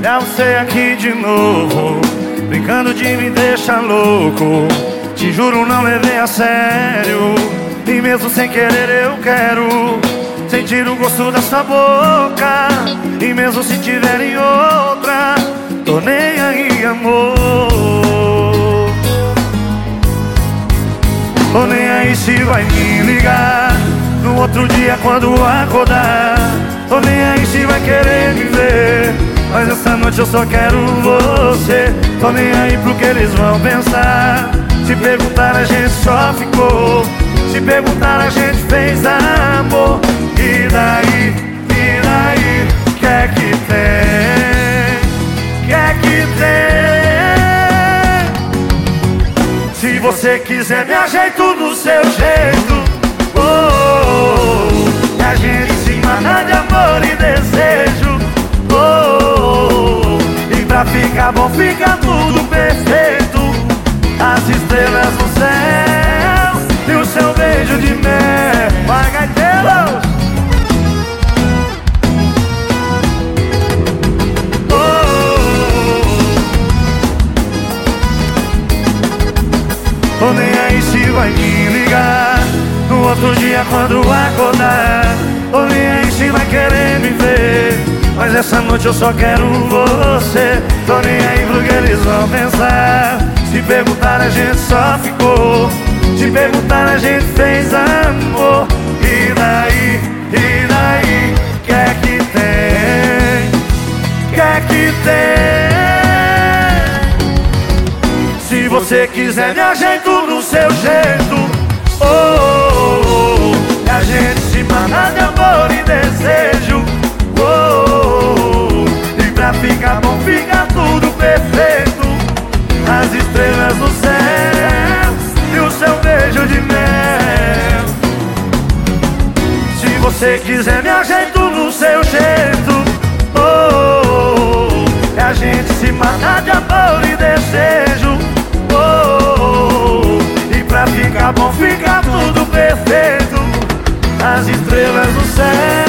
olhar você aqui de novo. Brincando de me deixar louco. Te juro não levei a sério. E mesmo sem querer eu quero Sentir o gosto da sua boca. E mesmo se tiver em outra Tô nem aí amor. Tô nem aí se vai me ligar No outro dia quando acordar. Tô nem aí se vai querer me ver mas essa noite eu só quero você Tô nem aí pro que eles vão pensar Se perguntar a gente só ficou Se perguntar a gente fez amor E daí, e daí, que é que tem? Que é que tem? Se você quiser me ajeito do seu jeito Tô nem aí se vai me ligar. No outro dia quando acordar Tô nem aí se vai querer me ver. Mas essa noite eu só quero você. Tô nem aí pro que eles vão pensar. Se perguntar a gente só ficou. Se perguntar a gente fez amor você quiser me ajeito no seu jeito. Oh, oh, oh, oh. a gente se manda de amor e desejo. Fica bom, fica tudo perfeito. As estrelas no céu e o seu beijo de mel. Se você quiser me ajeito no seu jeito estrelas no céu.